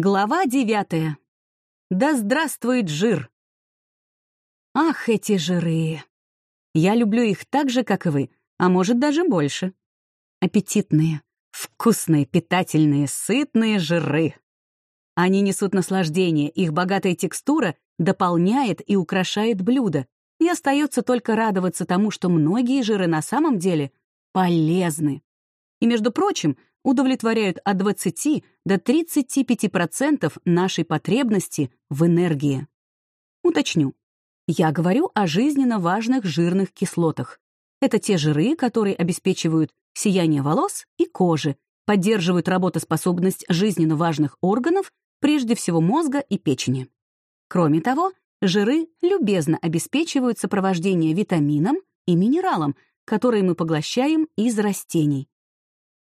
Глава девятая. Да здравствует жир! Ах, эти жиры! Я люблю их так же, как и вы, а может, даже больше. Аппетитные, вкусные, питательные, сытные жиры. Они несут наслаждение, их богатая текстура дополняет и украшает блюдо, и остается только радоваться тому, что многие жиры на самом деле полезны. И, между прочим, удовлетворяют от 20 до 35% нашей потребности в энергии. Уточню. Я говорю о жизненно важных жирных кислотах. Это те жиры, которые обеспечивают сияние волос и кожи, поддерживают работоспособность жизненно важных органов, прежде всего мозга и печени. Кроме того, жиры любезно обеспечивают сопровождение витаминам и минералам, которые мы поглощаем из растений.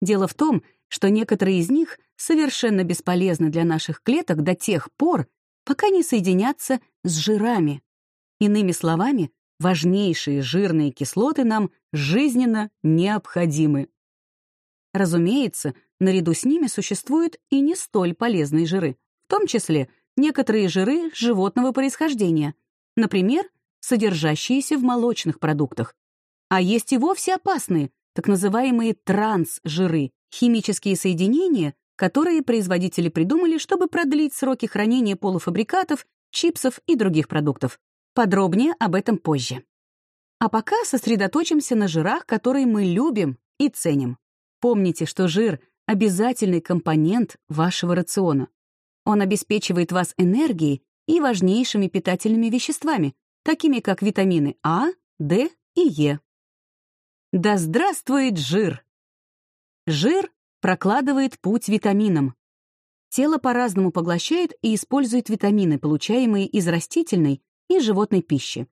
Дело в том, что некоторые из них совершенно бесполезны для наших клеток до тех пор, пока не соединятся с жирами. Иными словами, важнейшие жирные кислоты нам жизненно необходимы. Разумеется, наряду с ними существуют и не столь полезные жиры, в том числе некоторые жиры животного происхождения, например, содержащиеся в молочных продуктах. А есть и вовсе опасные, так называемые трансжиры, химические соединения, которые производители придумали, чтобы продлить сроки хранения полуфабрикатов, чипсов и других продуктов. Подробнее об этом позже. А пока сосредоточимся на жирах, которые мы любим и ценим. Помните, что жир — обязательный компонент вашего рациона. Он обеспечивает вас энергией и важнейшими питательными веществами, такими как витамины А, D и Е. Да здравствует жир! Жир прокладывает путь витаминам. Тело по-разному поглощает и использует витамины, получаемые из растительной и животной пищи.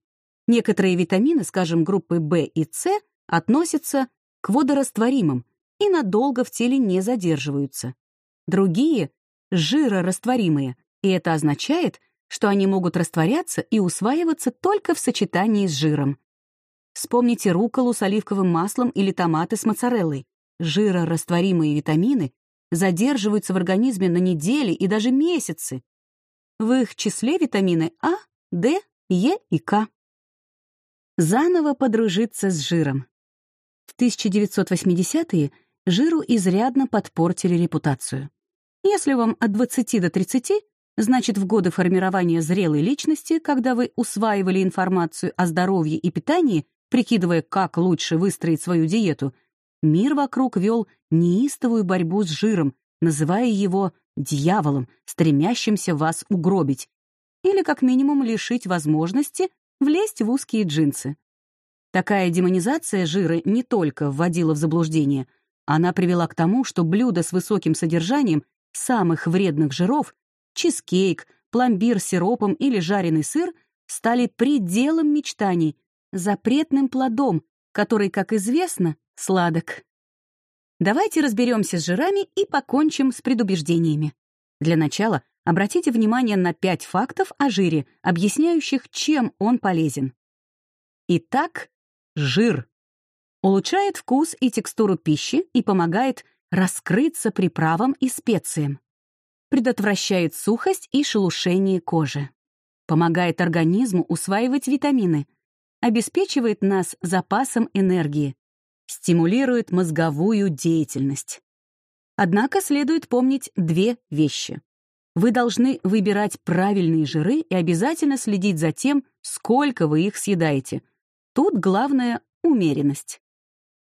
Некоторые витамины, скажем, группы В и С, относятся к водорастворимым и надолго в теле не задерживаются. Другие — жирорастворимые, и это означает, что они могут растворяться и усваиваться только в сочетании с жиром. Вспомните рукколу с оливковым маслом или томаты с моцареллой жирорастворимые витамины задерживаются в организме на недели и даже месяцы. В их числе витамины А, D, Е и К. Заново подружиться с жиром. В 1980-е жиру изрядно подпортили репутацию. Если вам от 20 до 30, значит, в годы формирования зрелой личности, когда вы усваивали информацию о здоровье и питании, прикидывая, как лучше выстроить свою диету, Мир вокруг вел неистовую борьбу с жиром, называя его дьяволом, стремящимся вас угробить, или как минимум лишить возможности влезть в узкие джинсы. Такая демонизация жира не только вводила в заблуждение, она привела к тому, что блюда с высоким содержанием самых вредных жиров — чизкейк, пломбир с сиропом или жареный сыр — стали пределом мечтаний, запретным плодом, который, как известно, сладок. Давайте разберемся с жирами и покончим с предубеждениями. Для начала обратите внимание на пять фактов о жире, объясняющих, чем он полезен. Итак, жир. Улучшает вкус и текстуру пищи и помогает раскрыться приправам и специям. Предотвращает сухость и шелушение кожи. Помогает организму усваивать витамины. Обеспечивает нас запасом энергии стимулирует мозговую деятельность. Однако следует помнить две вещи. Вы должны выбирать правильные жиры и обязательно следить за тем, сколько вы их съедаете. Тут главное — умеренность.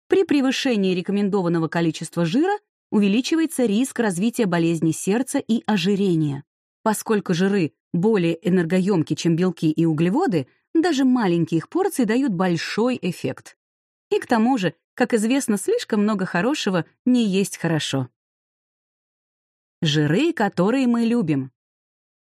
При превышении рекомендованного количества жира увеличивается риск развития болезни сердца и ожирения. Поскольку жиры более энергоемки, чем белки и углеводы, даже маленькие их порции дают большой эффект. И к тому же как известно, слишком много хорошего не есть хорошо. Жиры, которые мы любим.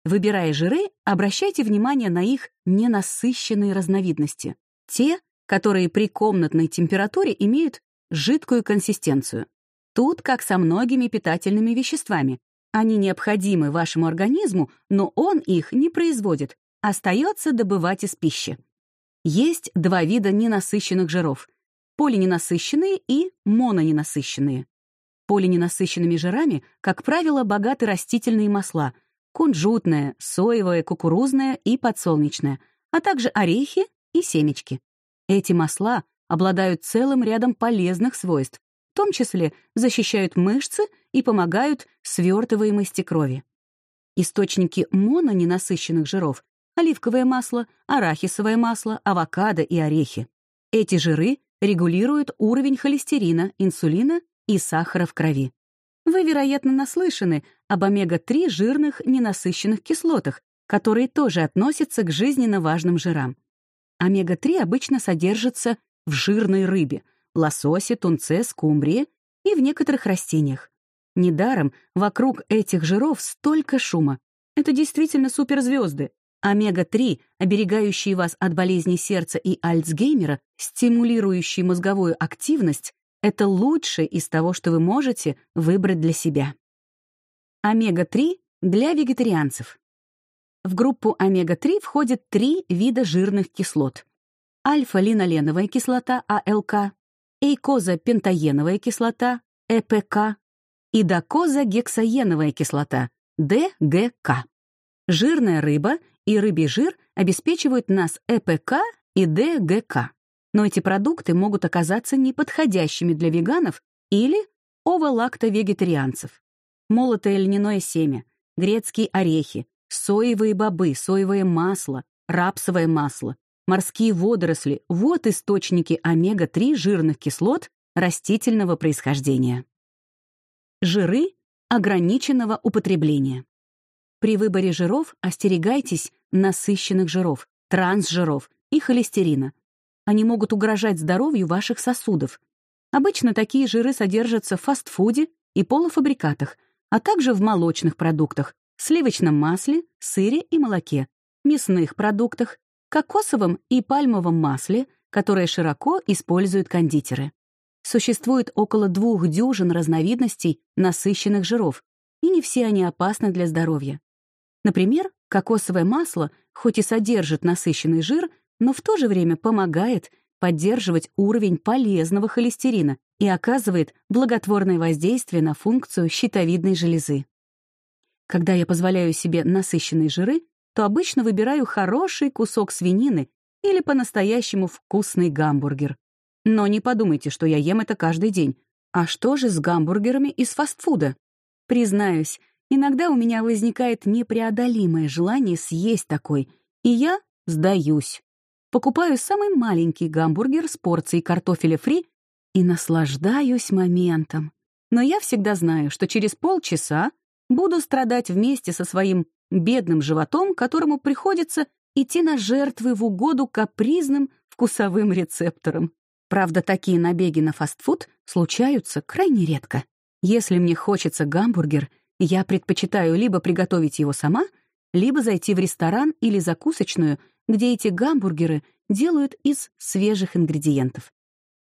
Выбирая жиры, обращайте внимание на их ненасыщенные разновидности. Те, которые при комнатной температуре имеют жидкую консистенцию. Тут, как со многими питательными веществами, они необходимы вашему организму, но он их не производит, остается добывать из пищи. Есть два вида ненасыщенных жиров полиненасыщенные и мононенасыщенные. Полиненасыщенными жирами, как правило, богаты растительные масла, кунжутное, соевое, кукурузное и подсолнечное, а также орехи и семечки. Эти масла обладают целым рядом полезных свойств, в том числе защищают мышцы и помогают свертываемости крови. Источники мононенасыщенных жиров — оливковое масло, арахисовое масло, авокадо и орехи. Эти жиры регулируют уровень холестерина, инсулина и сахара в крови. Вы, вероятно, наслышаны об омега-3 жирных ненасыщенных кислотах, которые тоже относятся к жизненно важным жирам. Омега-3 обычно содержится в жирной рыбе, лососе, тунце, скумбрии и в некоторых растениях. Недаром вокруг этих жиров столько шума. Это действительно суперзвезды. Омега-3, оберегающие вас от болезней сердца и Альцгеймера, стимулирующие мозговую активность, это лучшее из того, что вы можете выбрать для себя. Омега-3 для вегетарианцев. В группу омега-3 входят три вида жирных кислот. Альфа-линоленовая кислота, АЛК, эйкоза-пентаеновая кислота, ЭПК и докоза-гексаеновая кислота, ДГК. Жирная рыба и рыбий жир обеспечивают нас ЭПК и ДГК. Но эти продукты могут оказаться неподходящими для веганов или оволакто-вегетарианцев. Молотое льняное семя, грецкие орехи, соевые бобы, соевое масло, рапсовое масло, морские водоросли — вот источники омега-3 жирных кислот растительного происхождения. Жиры ограниченного употребления. При выборе жиров остерегайтесь насыщенных жиров, трансжиров и холестерина. Они могут угрожать здоровью ваших сосудов. Обычно такие жиры содержатся в фастфуде и полуфабрикатах, а также в молочных продуктах, сливочном масле, сыре и молоке, мясных продуктах, кокосовом и пальмовом масле, которое широко используют кондитеры. Существует около двух дюжин разновидностей насыщенных жиров, и не все они опасны для здоровья. Например, кокосовое масло, хоть и содержит насыщенный жир, но в то же время помогает поддерживать уровень полезного холестерина и оказывает благотворное воздействие на функцию щитовидной железы. Когда я позволяю себе насыщенные жиры, то обычно выбираю хороший кусок свинины или по-настоящему вкусный гамбургер. Но не подумайте, что я ем это каждый день. А что же с гамбургерами из фастфуда? Признаюсь, иногда у меня возникает непреодолимое желание съесть такой, и я сдаюсь. Покупаю самый маленький гамбургер с порцией картофеля фри и наслаждаюсь моментом. Но я всегда знаю, что через полчаса буду страдать вместе со своим бедным животом, которому приходится идти на жертвы в угоду капризным вкусовым рецепторам. Правда, такие набеги на фастфуд случаются крайне редко. Если мне хочется гамбургер, я предпочитаю либо приготовить его сама, либо зайти в ресторан или закусочную, где эти гамбургеры делают из свежих ингредиентов.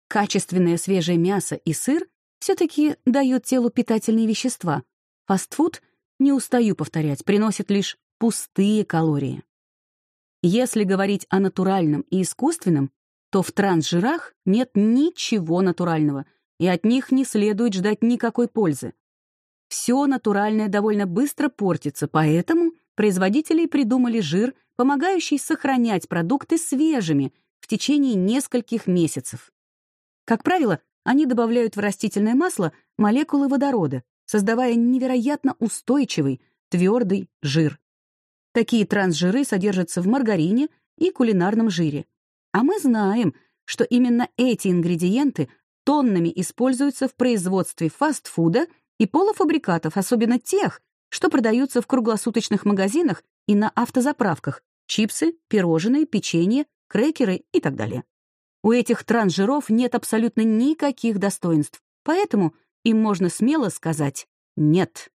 Качественное свежее мясо и сыр все-таки дают телу питательные вещества. Фастфуд, не устаю повторять, приносит лишь пустые калории. Если говорить о натуральном и искусственном, то в трансжирах нет ничего натурального, и от них не следует ждать никакой пользы. Все натуральное довольно быстро портится, поэтому производители придумали жир, помогающий сохранять продукты свежими в течение нескольких месяцев. Как правило, они добавляют в растительное масло молекулы водорода, создавая невероятно устойчивый, твердый жир. Такие трансжиры содержатся в маргарине и кулинарном жире. А мы знаем, что именно эти ингредиенты тоннами используются в производстве фастфуда и полуфабрикатов, особенно тех, что продаются в круглосуточных магазинах и на автозаправках — чипсы, пирожные, печенье, крекеры и так далее. У этих трансжиров нет абсолютно никаких достоинств, поэтому им можно смело сказать «нет».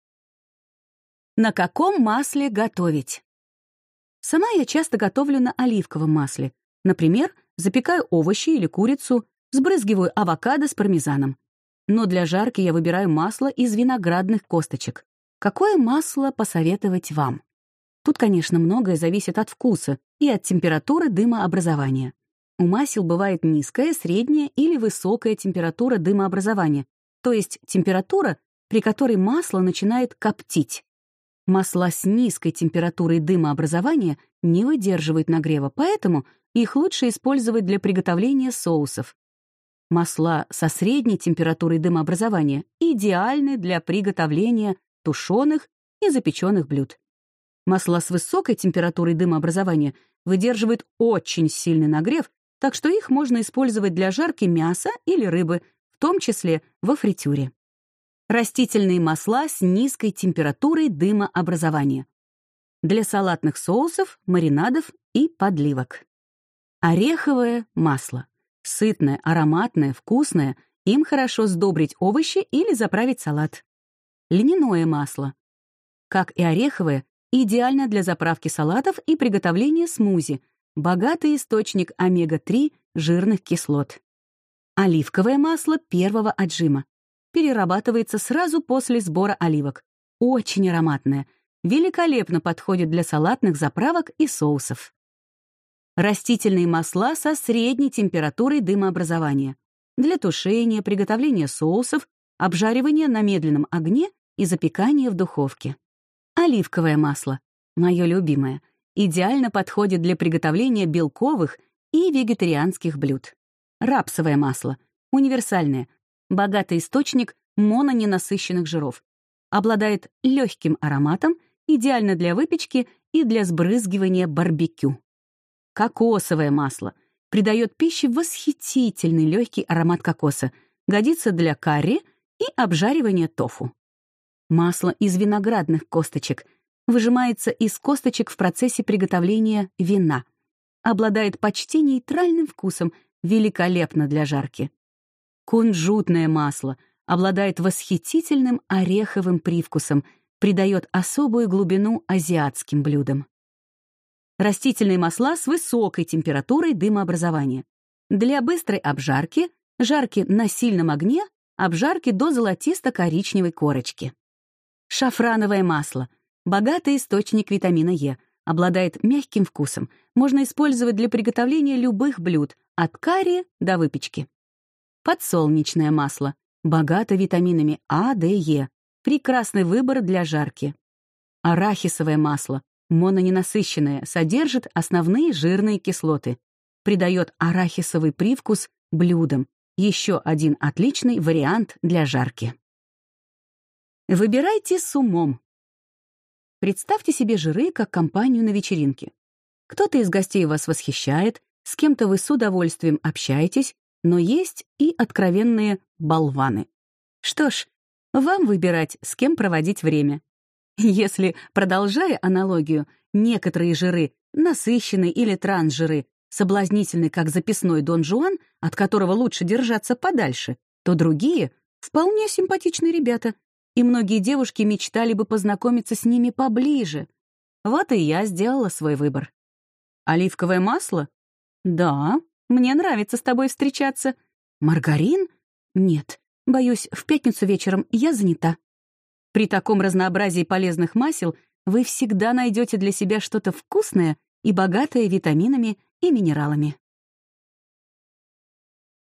На каком масле готовить? Сама я часто готовлю на оливковом масле, Например, запекаю овощи или курицу, сбрызгиваю авокадо с пармезаном. Но для жарки я выбираю масло из виноградных косточек. Какое масло посоветовать вам? Тут, конечно, многое зависит от вкуса и от температуры дымообразования. У масел бывает низкая, средняя или высокая температура дымообразования, то есть температура, при которой масло начинает коптить. Масла с низкой температурой дымообразования не выдерживают нагрева, поэтому их лучше использовать для приготовления соусов. Масла со средней температурой дымообразования идеальны для приготовления тушеных и запеченных блюд. Масла с высокой температурой дымообразования выдерживают очень сильный нагрев, так что их можно использовать для жарки мяса или рыбы, в том числе во фритюре. Растительные масла с низкой температурой дымообразования. Для салатных соусов, маринадов и подливок. Ореховое масло. Сытное, ароматное, вкусное. Им хорошо сдобрить овощи или заправить салат. Льняное масло. Как и ореховое, идеально для заправки салатов и приготовления смузи. Богатый источник омега-3 жирных кислот. Оливковое масло первого отжима перерабатывается сразу после сбора оливок. Очень ароматное. Великолепно подходит для салатных заправок и соусов. Растительные масла со средней температурой дымообразования. Для тушения, приготовления соусов, обжаривания на медленном огне и запекания в духовке. Оливковое масло, мое любимое, идеально подходит для приготовления белковых и вегетарианских блюд. Рапсовое масло, универсальное, богатый источник мононенасыщенных жиров. Обладает легким ароматом, идеально для выпечки и для сбрызгивания барбекю. Кокосовое масло придает пище восхитительный легкий аромат кокоса, годится для карри и обжаривания тофу. Масло из виноградных косточек выжимается из косточек в процессе приготовления вина. Обладает почти нейтральным вкусом, великолепно для жарки. Кунжутное масло обладает восхитительным ореховым привкусом, придает особую глубину азиатским блюдам. Растительные масла с высокой температурой дымообразования. Для быстрой обжарки, жарки на сильном огне, обжарки до золотисто-коричневой корочки. Шафрановое масло — богатый источник витамина Е, обладает мягким вкусом, можно использовать для приготовления любых блюд, от карри до выпечки. Подсолнечное масло. Богато витаминами А, Д, Е. Прекрасный выбор для жарки. Арахисовое масло. Мононенасыщенное, содержит основные жирные кислоты. Придает арахисовый привкус блюдам. Еще один отличный вариант для жарки. Выбирайте с умом. Представьте себе жиры как компанию на вечеринке. Кто-то из гостей вас восхищает, с кем-то вы с удовольствием общаетесь, но есть и откровенные болваны. Что ж, вам выбирать, с кем проводить время. Если, продолжая аналогию, некоторые жиры, насыщенные или трансжиры, соблазнительны как записной Дон Жуан, от которого лучше держаться подальше, то другие — вполне симпатичные ребята, и многие девушки мечтали бы познакомиться с ними поближе. Вот и я сделала свой выбор. Оливковое масло? Да, мне нравится с тобой встречаться. Маргарин? Нет. Боюсь, в пятницу вечером я занята. При таком разнообразии полезных масел вы всегда найдете для себя что-то вкусное и богатое витаминами и минералами.